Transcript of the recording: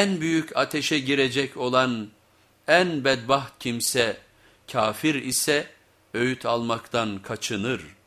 en büyük ateşe girecek olan en bedbaht kimse kafir ise öğüt almaktan kaçınır.''